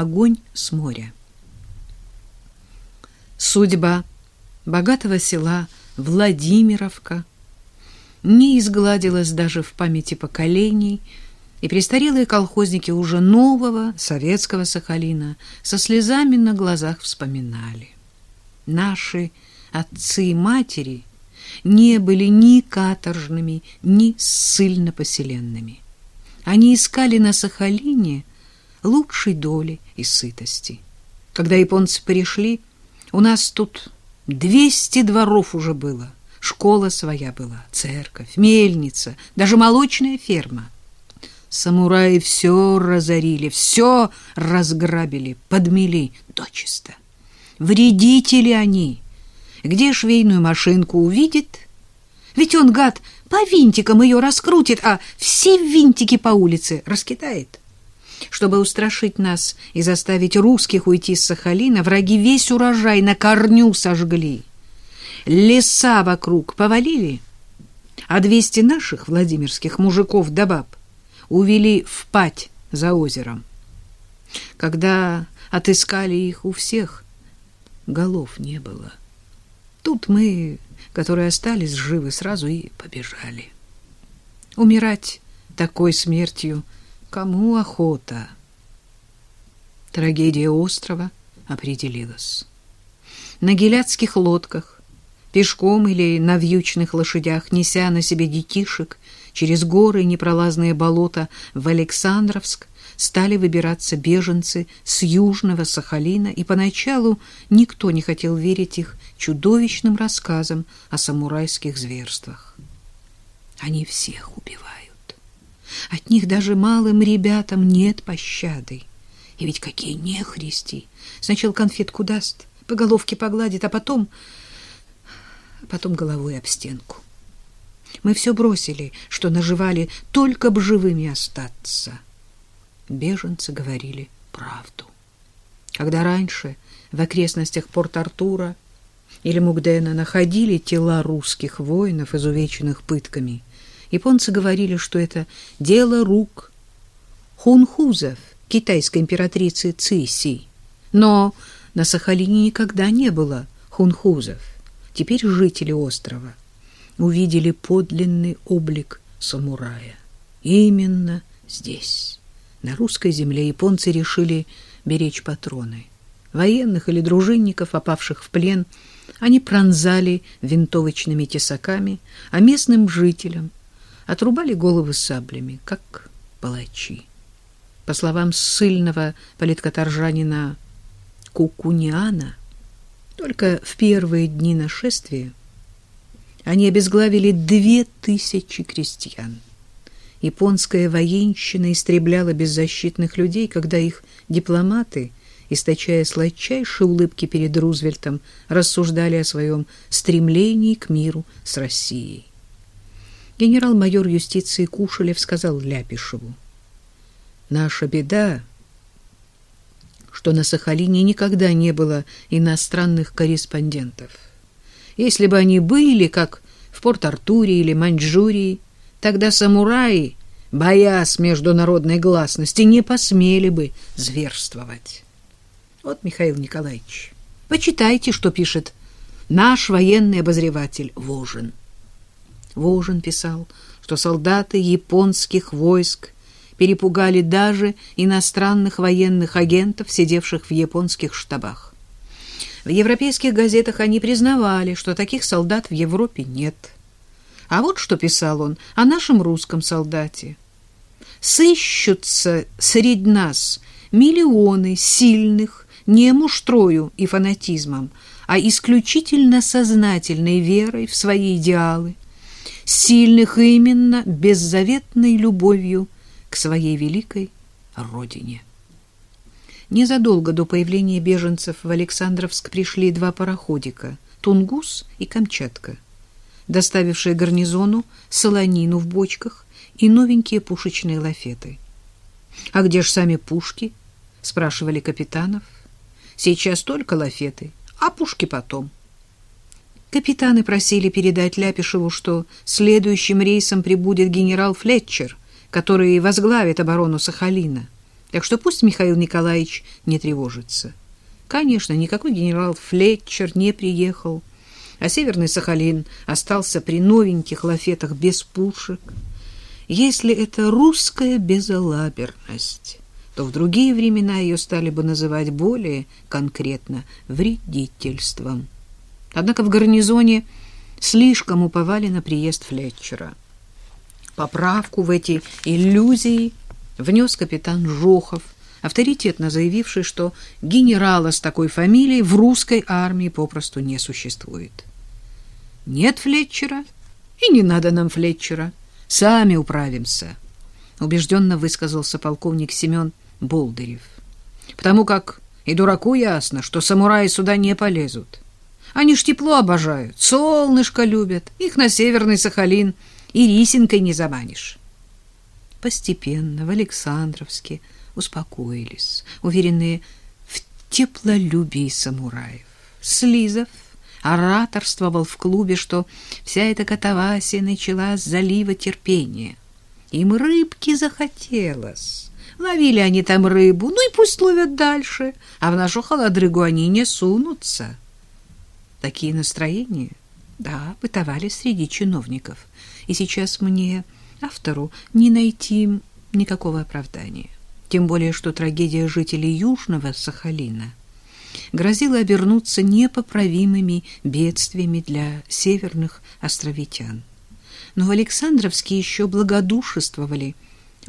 огонь с моря. Судьба богатого села Владимировка не изгладилась даже в памяти поколений, и престарелые колхозники уже нового советского Сахалина со слезами на глазах вспоминали. Наши отцы и матери не были ни каторжными, ни ссыльно-поселенными. Они искали на Сахалине лучшей доли и сытости. Когда японцы пришли, у нас тут двести дворов уже было, школа своя была, церковь, мельница, даже молочная ферма. Самураи все разорили, все разграбили, подмели дочисто. Вредители они. Где швейную машинку увидит? Ведь он, гад, по винтикам ее раскрутит, а все винтики по улице раскидает. Чтобы устрашить нас и заставить русских уйти с Сахалина, враги весь урожай на корню сожгли. Леса вокруг повалили, а двести наших владимирских мужиков да баб увели в пать за озером. Когда отыскали их у всех, голов не было. Тут мы, которые остались живы, сразу и побежали. Умирать такой смертью кому охота? Трагедия острова определилась. На геляцких лодках, пешком или на вьючных лошадях, неся на себе детишек через горы и непролазные болота в Александровск, стали выбираться беженцы с Южного Сахалина, и поначалу никто не хотел верить их чудовищным рассказам о самурайских зверствах. Они всех убивают. От них даже малым ребятам нет пощады. И ведь какие нехристи! Сначала конфетку даст, по головке погладит, а потом... потом головой об стенку. Мы все бросили, что наживали, только б живыми остаться беженцы говорили правду. Когда раньше в окрестностях Порт-Артура или Мугдена находили тела русских воинов, изувеченных пытками, японцы говорили, что это дело рук хунхузов, китайской императрицы Циси. Но на Сахалине никогда не было хунхузов. Теперь жители острова увидели подлинный облик самурая. Именно здесь. На русской земле японцы решили беречь патроны. Военных или дружинников, попавших в плен, они пронзали винтовочными тесаками, а местным жителям отрубали головы саблями, как палачи. По словам ссыльного политкоторжанина Кукуниана, только в первые дни нашествия они обезглавили две тысячи крестьян японская военщина истребляла беззащитных людей, когда их дипломаты, источая сладчайшие улыбки перед Рузвельтом, рассуждали о своем стремлении к миру с Россией. Генерал-майор юстиции Кушелев сказал Ляпишеву, «Наша беда, что на Сахалине никогда не было иностранных корреспондентов. Если бы они были, как в Порт-Артуре или Маньчжурии, Тогда самураи, боясь международной гласности, не посмели бы зверствовать. Вот, Михаил Николаевич, почитайте, что пишет наш военный обозреватель Вожин. Вожин писал, что солдаты японских войск перепугали даже иностранных военных агентов, сидевших в японских штабах. В европейских газетах они признавали, что таких солдат в Европе нет. А вот что писал он о нашем русском солдате. «Сыщутся среди нас миллионы сильных не муштрою и фанатизмом, а исключительно сознательной верой в свои идеалы, сильных именно беззаветной любовью к своей великой родине». Незадолго до появления беженцев в Александровск пришли два пароходика «Тунгус» и «Камчатка» доставившие гарнизону солонину в бочках и новенькие пушечные лафеты. — А где ж сами пушки? — спрашивали капитанов. — Сейчас только лафеты, а пушки потом. Капитаны просили передать Ляпишеву, что следующим рейсом прибудет генерал Флетчер, который возглавит оборону Сахалина. Так что пусть Михаил Николаевич не тревожится. Конечно, никакой генерал Флетчер не приехал, а Северный Сахалин остался при новеньких лафетах без пушек. Если это русская безалаберность, то в другие времена ее стали бы называть более конкретно вредительством. Однако в гарнизоне слишком уповали на приезд Флетчера. Поправку в эти иллюзии внес капитан Жохов, авторитетно заявивший, что генерала с такой фамилией в русской армии попросту не существует. Нет Флетчера, и не надо нам Флетчера. Сами управимся, убежденно высказался полковник Семен Болдырев. Потому как и дураку ясно, что самураи сюда не полезут. Они ж тепло обожают, солнышко любят, их на северный Сахалин и рисинкой не заманишь. Постепенно в Александровске успокоились, уверенные в теплолюбии самураев. Слизов ораторствовал в клубе, что вся эта катавасия начала с залива терпения. Им рыбки захотелось. Ловили они там рыбу, ну и пусть ловят дальше, а в нашу холодрыгу они не сунутся. Такие настроения, да, бытовали среди чиновников. И сейчас мне, автору, не найти никакого оправдания. Тем более, что трагедия жителей Южного Сахалина грозила обернуться непоправимыми бедствиями для северных островитян. Но в Александровске еще благодушествовали.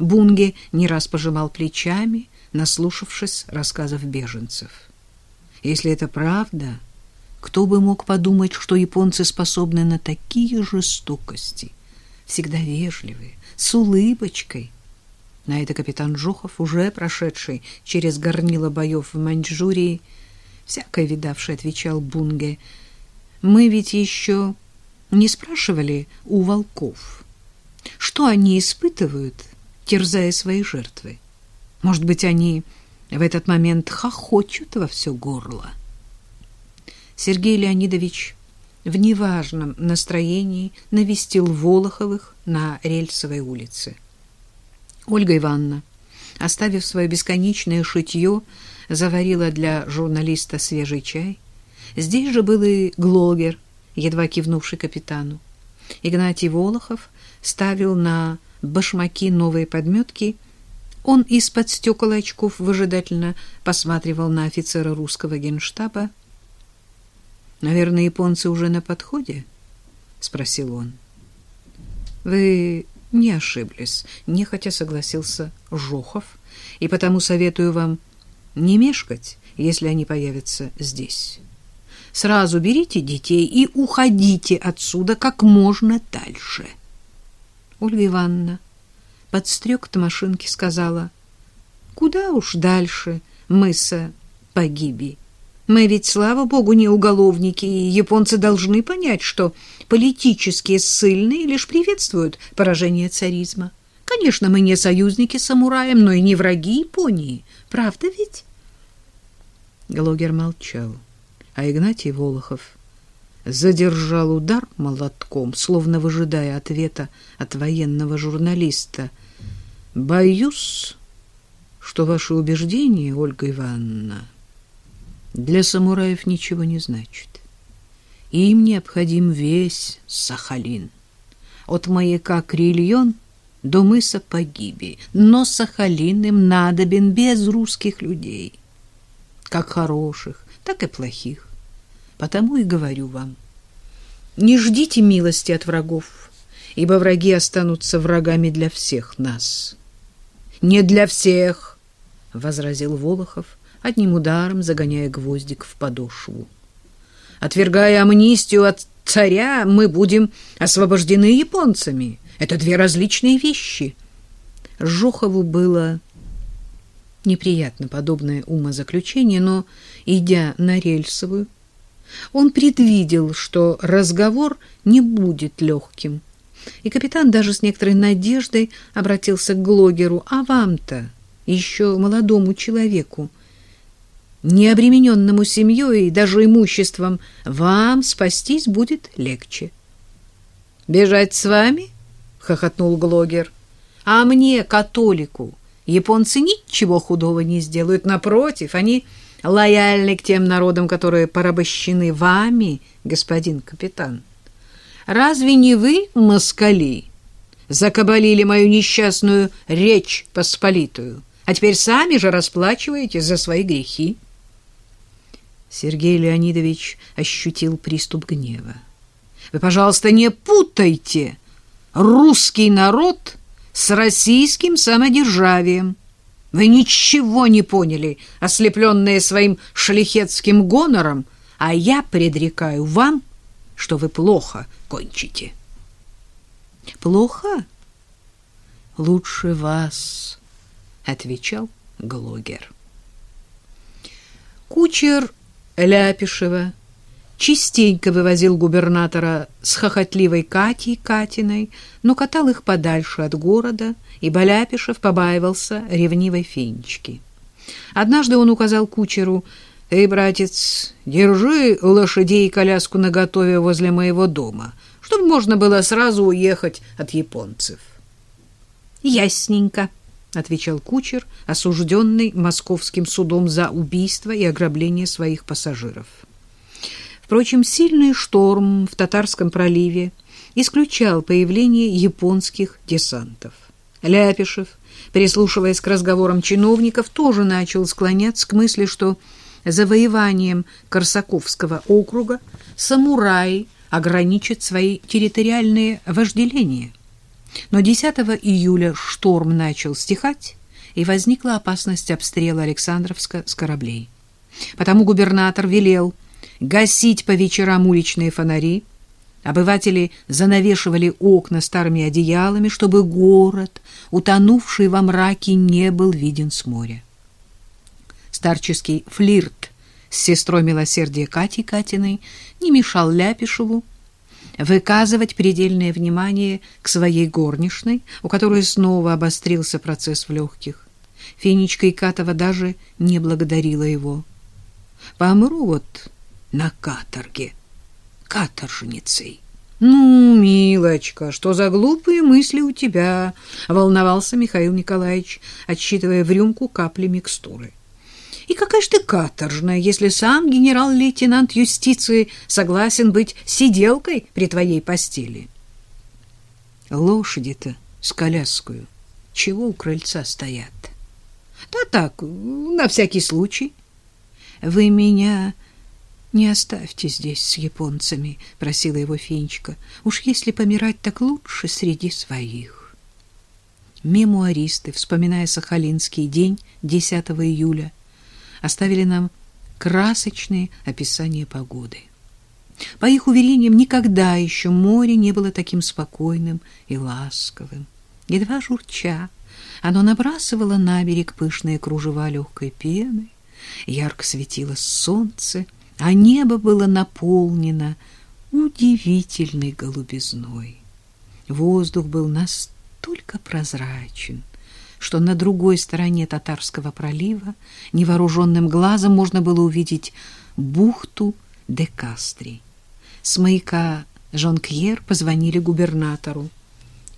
Бунге не раз пожимал плечами, наслушавшись рассказов беженцев. Если это правда, кто бы мог подумать, что японцы способны на такие жестокости, всегда вежливые, с улыбочкой, на это капитан Жухов, уже прошедший через горнило боев в Маньчжурии, всякое видавший, отвечал Бунге. Мы ведь еще не спрашивали у волков, что они испытывают, терзая свои жертвы. Может быть, они в этот момент хохочут во все горло. Сергей Леонидович в неважном настроении навестил Волоховых на Рельсовой улице. Ольга Ивановна, оставив свое бесконечное шитье, заварила для журналиста свежий чай. Здесь же был и Глогер, едва кивнувший капитану. Игнатий Волохов ставил на башмаки новые подметки. Он из-под стекол очков выжидательно посматривал на офицера русского генштаба. «Наверное, японцы уже на подходе?» — спросил он. «Вы не ошиблись, нехотя согласился Жохов, и потому советую вам не мешкать, если они появятся здесь. Сразу берите детей и уходите отсюда как можно дальше. Ольга Ивановна подстрёк машинки сказала, куда уж дальше мыса погиби. Мы ведь, слава богу, не уголовники, и японцы должны понять, что политические ссыльные лишь приветствуют поражение царизма. Конечно, мы не союзники с самураем, но и не враги Японии. Правда ведь? Глогер молчал, а Игнатий Волохов задержал удар молотком, словно выжидая ответа от военного журналиста. «Боюсь, что ваши убеждения, Ольга Ивановна, для самураев ничего не значит. Им необходим весь Сахалин. От маяка Крильон до мыса Погиби. Но Сахалин им надобен без русских людей. Как хороших, так и плохих. Потому и говорю вам. Не ждите милости от врагов, ибо враги останутся врагами для всех нас. Не для всех, — возразил Волохов, — одним ударом загоняя гвоздик в подошву. Отвергая амнистию от царя, мы будем освобождены японцами. Это две различные вещи. Жохову было неприятно подобное умозаключение, но, идя на рельсовую, он предвидел, что разговор не будет легким. И капитан даже с некоторой надеждой обратился к Глогеру. «А вам-то, еще молодому человеку, — необремененному семьей и даже имуществом, вам спастись будет легче. «Бежать с вами?» — хохотнул Глогер. «А мне, католику, японцы ничего худого не сделают. Напротив, они лояльны к тем народам, которые порабощены вами, господин капитан. Разве не вы, москали, закабалили мою несчастную речь посполитую, а теперь сами же расплачиваетесь за свои грехи? Сергей Леонидович ощутил приступ гнева. Вы, пожалуйста, не путайте русский народ с российским самодержавием. Вы ничего не поняли, ослепленные своим шляхетским гонором, а я предрекаю вам, что вы плохо кончите. Плохо? Лучше вас, отвечал Глогер. Кучер Ляпишева частенько вывозил губернатора с хохотливой Катей Катиной, но катал их подальше от города, и Ляпишев побаивался ревнивой фенечки. Однажды он указал кучеру, «Эй, братец, держи лошадей и коляску наготове возле моего дома, чтобы можно было сразу уехать от японцев». «Ясненько», — отвечал кучер, осужденный московским судом за убийство и ограбление своих пассажиров. Впрочем, сильный шторм в Татарском проливе исключал появление японских десантов. Ляпишев, прислушиваясь к разговорам чиновников, тоже начал склоняться к мысли, что завоеванием Корсаковского округа самураи ограничат свои территориальные вожделения. Но 10 июля шторм начал стихать, и возникла опасность обстрела Александровска с кораблей. Потому губернатор велел гасить по вечерам уличные фонари. Обыватели занавешивали окна старыми одеялами, чтобы город, утонувший во мраке, не был виден с моря. Старческий флирт с сестрой милосердия Катей Катиной не мешал Ляпишеву выказывать предельное внимание к своей горничной, у которой снова обострился процесс в легких. Фенечка Икатова даже не благодарила его. «Помру вот на каторге каторжницей. «Ну, милочка, что за глупые мысли у тебя?» — волновался Михаил Николаевич, отсчитывая в рюмку капли микстуры. «И какая ж ты каторжная, если сам генерал-лейтенант юстиции согласен быть сиделкой при твоей постели?» «Лошади-то с коляскою чего у крыльца стоят?» «Да так, на всякий случай». «Вы меня «Не оставьте здесь с японцами», — просила его Фенечка. «Уж если помирать, так лучше среди своих». Мемуаристы, вспоминая Сахалинский день 10 июля, оставили нам красочные описания погоды. По их уверениям, никогда еще море не было таким спокойным и ласковым. Едва журча, оно набрасывало на берег пышные кружева легкой пены, ярко светило солнце — а небо было наполнено удивительной голубизной. Воздух был настолько прозрачен, что на другой стороне Татарского пролива невооруженным глазом можно было увидеть бухту де Кастри. С маяка Жонкьер позвонили губернатору.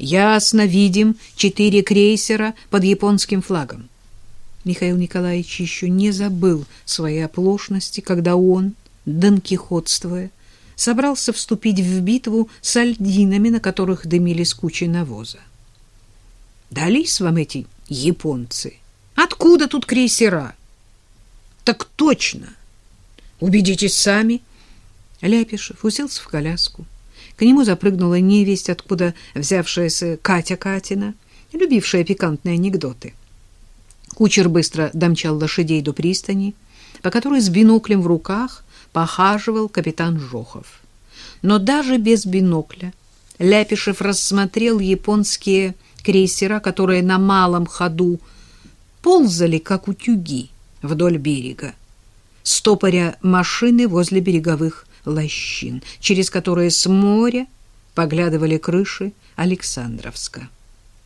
«Ясно видим четыре крейсера под японским флагом. Михаил Николаевич еще не забыл своей оплошности, когда он, донкихотствуя, собрался вступить в битву с альдинами, на которых дымились кучи навоза. Дались вам эти японцы? Откуда тут крейсера? Так точно. Убедитесь сами. Ляпишев уселся в коляску. К нему запрыгнула невесть, откуда взявшаяся Катя Катина, любившая пикантные анекдоты. Кучер быстро домчал лошадей до пристани, по которой с биноклем в руках похаживал капитан Жохов. Но даже без бинокля Ляпишев рассмотрел японские крейсера, которые на малом ходу ползали, как утюги, вдоль берега, стопоря машины возле береговых лощин, через которые с моря поглядывали крыши Александровска.